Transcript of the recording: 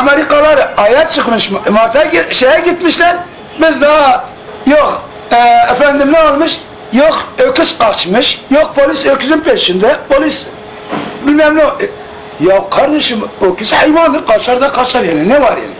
Amerikalılar aya çıkmış, Mart'a şeye gitmişler. Biz daha yok e, efendim ne olmuş? Yok öküz kaçmış, yok polis öküzün peşinde, polis bilmem ne. E, Ya kardeşim öküz hayvandır, kaçar da kaçar yani ne var yani?